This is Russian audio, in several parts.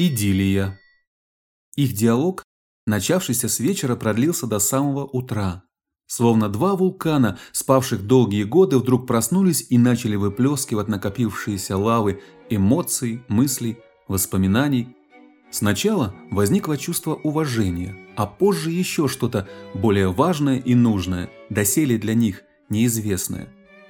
Идиллия. Их диалог, начавшийся с вечера, продлился до самого утра. Словно два вулкана, спавших долгие годы, вдруг проснулись и начали выплескивать накопившиеся лавы эмоций, мыслей, воспоминаний. Сначала возникло чувство уважения, а позже еще что-то более важное и нужное, доселе для них неизвестное.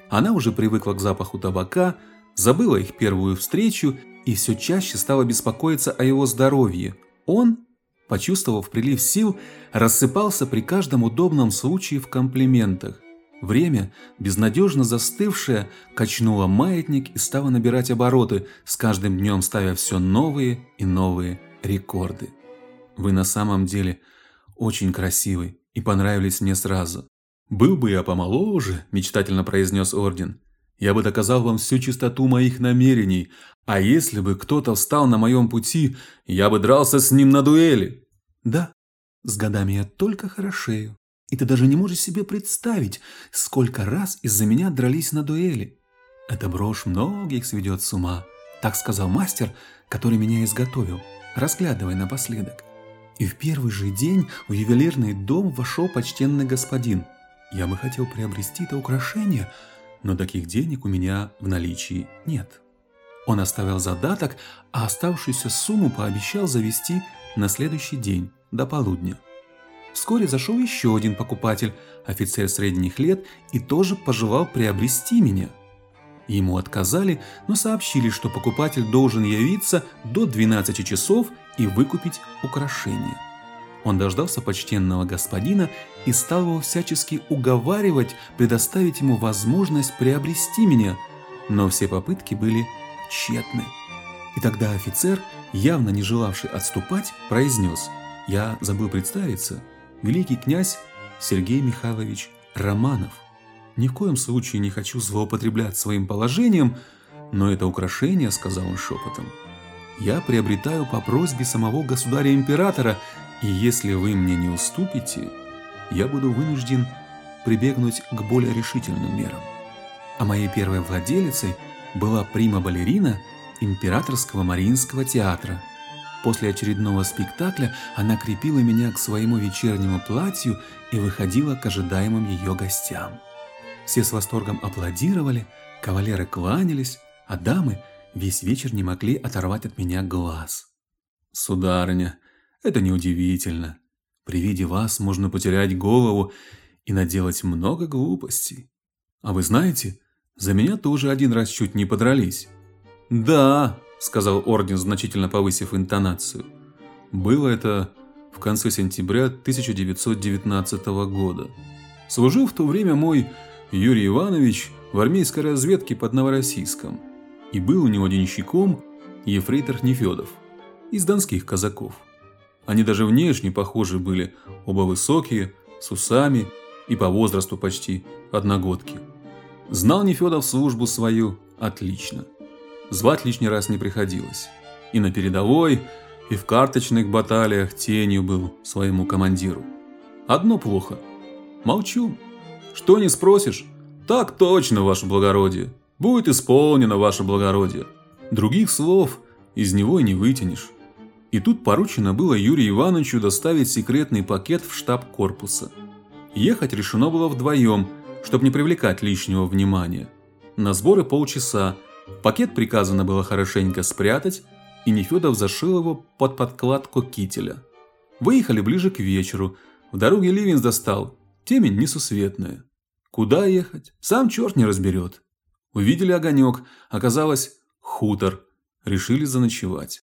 Она уже привыкла к запаху табака, забыла их первую встречу и все чаще стала беспокоиться о его здоровье. Он почувствовав прилив сил, рассыпался при каждом удобном случае в комплиментах. Время, безнадежно застывшее, качнуло маятник и стало набирать обороты, с каждым днем ставя все новые и новые рекорды. Вы на самом деле очень красивый и понравились мне сразу. Был бы я помоложе, мечтательно произнес Орден. Я бы доказал вам всю чистоту моих намерений, а если бы кто-то встал на моем пути, я бы дрался с ним на дуэли. Да, с годами я только хорошею, и ты даже не можешь себе представить, сколько раз из-за меня дрались на дуэли. Эта брошь многих сведет с ума, так сказал мастер, который меня изготовил, разглядывая напоследок. И в первый же день в ювелирный дом вошел почтенный господин. Я бы хотел приобрести это украшение, но таких денег у меня в наличии нет. Он оставил задаток, а оставшуюся сумму пообещал завести на следующий день, до полудня. Вскоре зашел еще один покупатель, офицер средних лет, и тоже пожелал приобрести меня. Ему отказали, но сообщили, что покупатель должен явиться до 12 часов и выкупить украшение. Он дождался почтенного господина и стал его всячески уговаривать предоставить ему возможность приобрести меня, но все попытки были тщетны. И тогда офицер, явно не желавший отступать, произнес «Я забыл представиться, великий князь Сергей Михайлович Романов. Ни в коем случае не хочу злоупотреблять своим положением, но это украшение, сказал он шепотом, я приобретаю по просьбе самого государя-императора, и если вы мне не уступите, я буду вынужден прибегнуть к более решительным мерам. А моей первой владелицей – была прима-балерина Императорского Мариинского театра. После очередного спектакля она крепила меня к своему вечернему платью и выходила к ожидаемым ее гостям. Все с восторгом аплодировали, кавалеры кланялись, а дамы весь вечер не могли оторвать от меня глаз. «Сударыня, это неудивительно. При виде вас можно потерять голову и наделать много глупостей. А вы знаете, за меня тоже один раз чуть не подрались. Да, сказал Орден, значительно повысив интонацию. Было это в конце сентября 1919 года. Служил в то время мой Юрий Иванович в армейской разведке под Новороссийском. И был у него денщиком ефрейтор Нефедов из донских казаков. Они даже внешне похожи были, оба высокие, с усами и по возрасту почти одногодки. Знал Нефедов службу свою отлично. Звать лишний раз не приходилось. И на передовой, и в карточных баталиях тенью был своему командиру. Одно плохо. Молчу. Что не спросишь? Так точно, ваше благородие. Будет исполнено, ваше благородие. Других слов из него и не вытянешь. И тут поручено было Юрию Ивановичу доставить секретный пакет в штаб корпуса. Ехать решено было вдвоем – чтобы не привлекать лишнего внимания. На сборы полчаса. Пакет приказано было хорошенько спрятать, и Нефедов зашил его под подкладку кителя. Выехали ближе к вечеру. В дороге ливень достал. Темень несусветная. Куда ехать? Сам черт не разберет. Увидели огонек. Оказалось, хутор. Решили заночевать.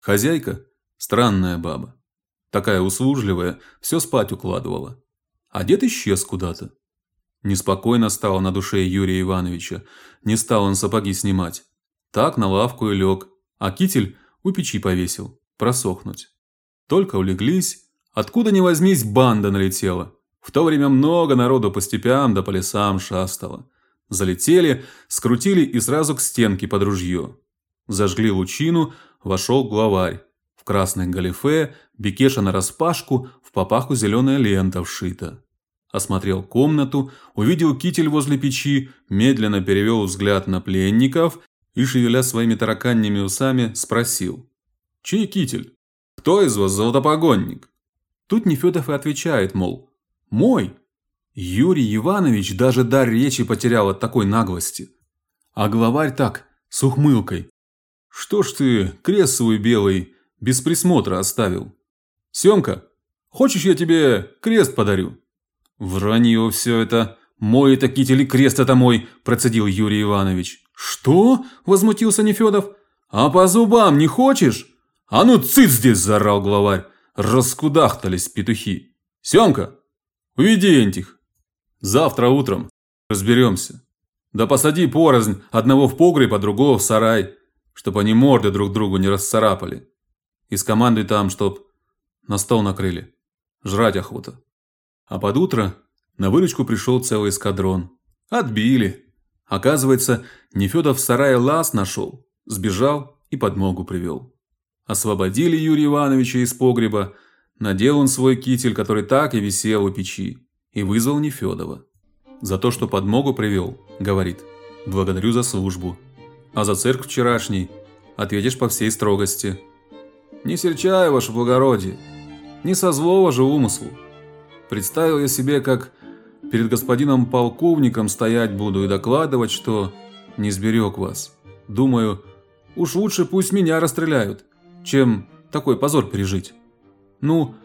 Хозяйка – странная баба. Такая услужливая, все спать укладывала. А дед исчез куда-то. Неспокойно стало на душе Юрия Ивановича. Не стал он сапоги снимать. Так на лавку и лег, а китель у печи повесил, просохнуть. Только улеглись, откуда ни возьмись банда налетела. В то время много народу по степям да по лесам шастало. Залетели, скрутили и сразу к стенке под ружье. Зажгли лучину, вошел главарь. В красной галифе, бекеша нараспашку, в попаху зеленая лента вшита. Осмотрел комнату, увидел китель возле печи, медленно перевел взгляд на пленников и, шевеля своими тараканьими усами, спросил. Чей китель? Кто из вас золотопогонник? Тут Нефёдов и отвечает, мол, мой. Юрий Иванович даже дар речи потерял от такой наглости. А главарь так, с ухмылкой. Что ж ты крест свой белый без присмотра оставил? Семка, хочешь я тебе крест подарю? Вранье все это. Мой это китель и крест это мой, процедил Юрий Иванович. Что? возмутился Нефёдов. А по зубам не хочешь? А ну цыц здесь, заорал главарь. Раскудахтались петухи. Семка, уведи этих. Завтра утром разберемся. Да посади порознь, одного в погреб, а другого в сарай, чтоб они морды друг другу не расцарапали. И скомандуй там, чтоб на стол накрыли. Жрать охота. А под утро на выручку пришел целый эскадрон. Отбили. Оказывается, Нефёдов в сарае лаз нашел, сбежал и подмогу привел. Освободили Юрия Ивановича из погреба, надел он свой китель, который так и висел у печи, и вызвал Нефёдова. За то, что подмогу привел, говорит, благодарю за службу. А за церковь вчерашний ответишь по всей строгости. Не серчай, ваше благородие, не со злого же умыслу. Представил я себе, как перед господином полковником стоять буду и докладывать, что не сберег вас. Думаю, уж лучше пусть меня расстреляют, чем такой позор пережить. Ну,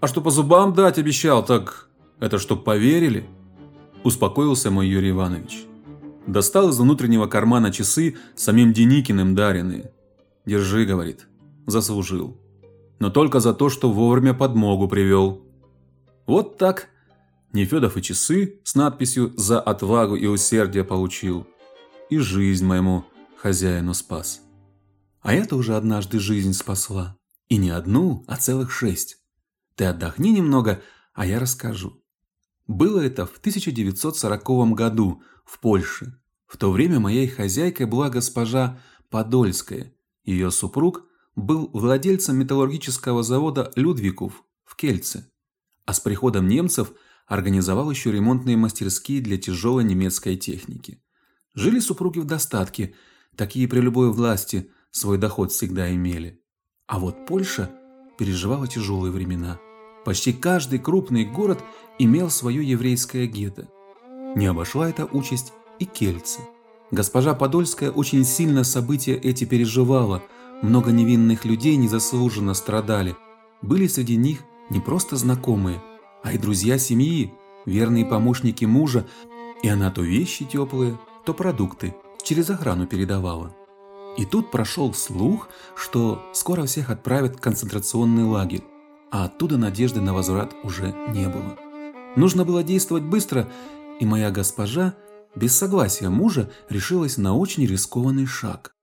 а что по зубам дать обещал, так это чтоб поверили? Успокоился мой Юрий Иванович. Достал из внутреннего кармана часы самим Деникиным даренные. Держи, говорит, заслужил. Но только за то, что вовремя подмогу привел. Вот так Нефедов и часы с надписью «За отвагу и усердие» получил. И жизнь моему хозяину спас. А это уже однажды жизнь спасла. И не одну, а целых шесть. Ты отдохни немного, а я расскажу. Было это в 1940 году в Польше. В то время моей хозяйкой была госпожа Подольская. Ее супруг был владельцем металлургического завода Людвиков в Кельце а с приходом немцев организовал еще ремонтные мастерские для тяжелой немецкой техники. Жили супруги в достатке, такие при любой власти свой доход всегда имели. А вот Польша переживала тяжелые времена. Почти каждый крупный город имел свое еврейское гетто. Не обошла эта участь и Кельце. Госпожа Подольская очень сильно события эти переживала. Много невинных людей незаслуженно страдали. Были среди них не просто знакомые, а и друзья семьи, верные помощники мужа, и она то вещи теплые, то продукты через охрану передавала. И тут прошел слух, что скоро всех отправят в концентрационный лагерь, а оттуда надежды на возврат уже не было. Нужно было действовать быстро, и моя госпожа без согласия мужа решилась на очень рискованный шаг.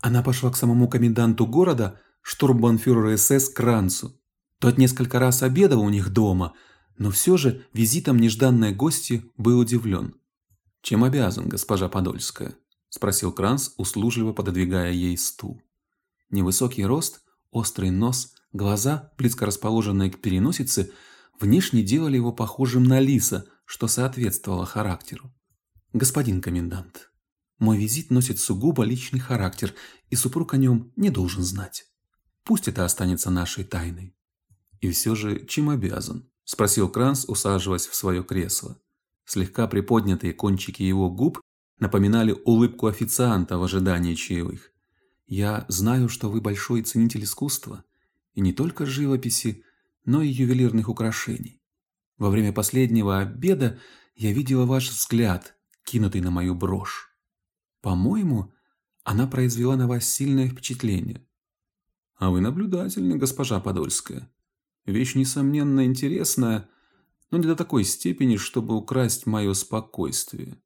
Она пошла к самому коменданту города, штурмбанфюреру СС Кранцу, тот несколько раз обедал у них дома, но все же визитом нежданной гости был удивлен. «Чем обязан, госпожа Подольская?» – спросил Кранц, услужливо пододвигая ей стул. Невысокий рост, острый нос, глаза, близко расположенные к переносице, внешне делали его похожим на лиса, что соответствовало характеру. «Господин комендант, мой визит носит сугубо личный характер, и супруг о нем не должен знать. Пусть это останется нашей тайной. И все же, чем обязан? спросил Кранс, усаживаясь в свое кресло. Слегка приподнятые кончики его губ напоминали улыбку официанта в ожидании чаевых. Я знаю, что вы большой ценитель искусства, и не только живописи, но и ювелирных украшений. Во время последнего обеда я видела ваш взгляд, кинутый на мою брошь. По-моему, она произвела на вас сильное впечатление. А вы наблюдательны, госпожа Подольская. Вещь, несомненно, интересная, но не до такой степени, чтобы украсть мое спокойствие.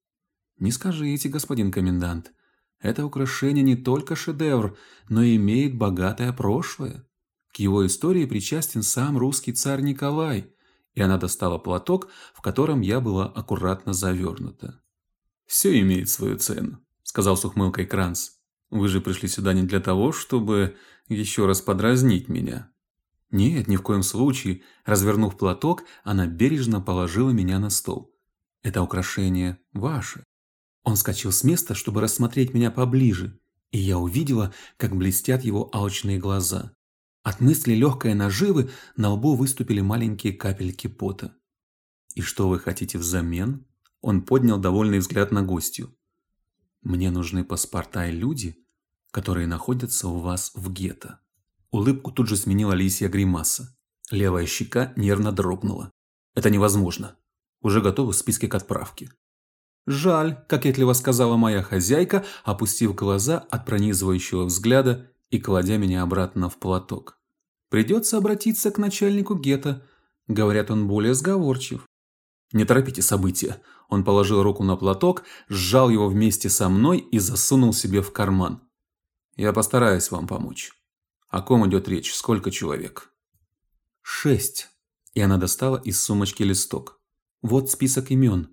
Не скажите, господин комендант, это украшение не только шедевр, но и имеет богатое прошлое. К его истории причастен сам русский царь Николай, и она достала платок, в котором я была аккуратно завернута. «Все имеет свою цену», — сказал с ухмылкой Кранц. «Вы же пришли сюда не для того, чтобы еще раз подразнить меня. Нет, ни в коем случае. Развернув платок, она бережно положила меня на стол. Это украшение ваше. Он вскочил с места, чтобы рассмотреть меня поближе, и я увидела, как блестят его алчные глаза. От мысли легкой наживы на лбу выступили маленькие капельки пота. «И что вы хотите взамен?» Он поднял довольный взгляд на гостью. «Мне нужны паспорта и люди, которые находятся у вас в гетто». Улыбку тут же сменила лисья гримаса. Левая щека нервно дрогнула. «Это невозможно. Уже готовы списки к отправке». «Жаль», – кокетливо сказала моя хозяйка, опустив глаза от пронизывающего взгляда и кладя меня обратно в платок. «Придется обратиться к начальнику гетто. Говорят, он более сговорчив». «Не торопите события». Он положил руку на платок, сжал его вместе со мной и засунул себе в карман. «Я постараюсь вам помочь». «О ком идет речь? Сколько человек?» «Шесть». И она достала из сумочки листок. «Вот список имен.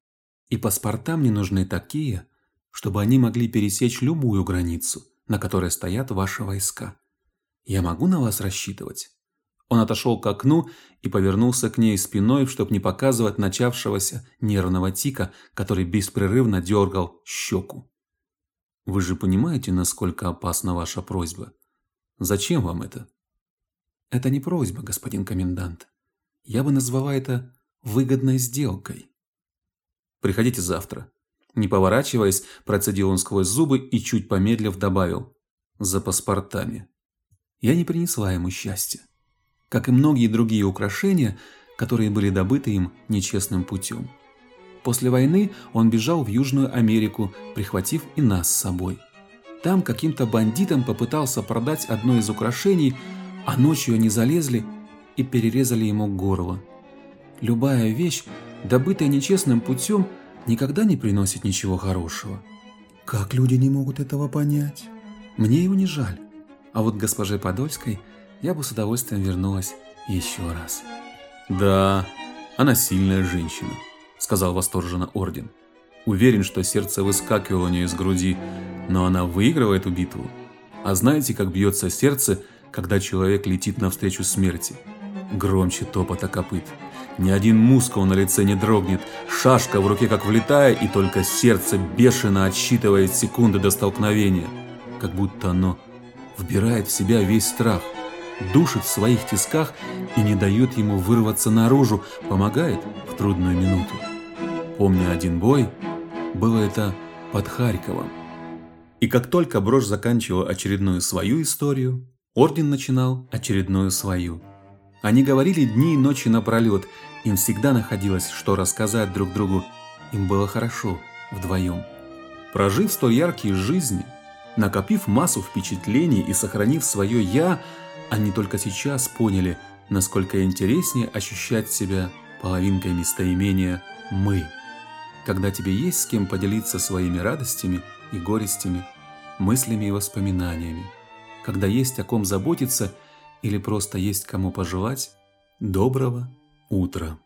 И паспорта мне нужны такие, чтобы они могли пересечь любую границу, на которой стоят ваши войска. Я могу на вас рассчитывать?» Он отошел к окну и повернулся к ней спиной, чтобы не показывать начавшегося нервного тика, который беспрерывно дергал щеку. «Вы же понимаете, насколько опасна ваша просьба? Зачем вам это?» «Это не просьба, господин комендант. Я бы назвала это выгодной сделкой». Приходите завтра. Не поворачиваясь, процедил он сквозь зубы и чуть помедлив добавил: за паспортами. Я не принесла ему счастья, как и многие другие украшения, которые были добыты им нечестным путем. После войны он бежал в Южную Америку, прихватив и нас с собой. Там каким-то бандитам попытался продать одно из украшений, а ночью они залезли и перерезали ему горло. Любая вещь, добытая нечестным путем, никогда не приносит ничего хорошего. Как люди не могут этого понять? Мне его не жаль. А вот госпоже Подольской я бы с удовольствием вернулась еще раз. «Да, она сильная женщина», — сказал восторженно Орден. Уверен, что сердце выскакивало у нее из груди, но она выигрывает эту битву. А знаете, как бьется сердце, когда человек летит навстречу смерти? Громче топота копыт. Ни один мускул на лице не дрогнет, шашка в руке как влетая, и только сердце бешено отсчитывает секунды до столкновения. Как будто оно вбирает в себя весь страх, душит в своих тисках и не дает ему вырваться наружу, помогает в трудную минуту. Помня один бой, было это под Харьковом. И как только Брошь заканчивал очередную свою историю, Орден начинал очередную свою. Они говорили дни и ночи напролет, им всегда находилось, что рассказать друг другу. Им было хорошо вдвоем. Прожив столь яркие жизни, накопив массу впечатлений и сохранив свое «я», они только сейчас поняли, насколько интереснее ощущать себя половинкой местоимения «мы». Когда тебе есть с кем поделиться своими радостями и горестями, мыслями и воспоминаниями. Когда есть о ком заботиться – или просто есть кому пожелать доброго утра.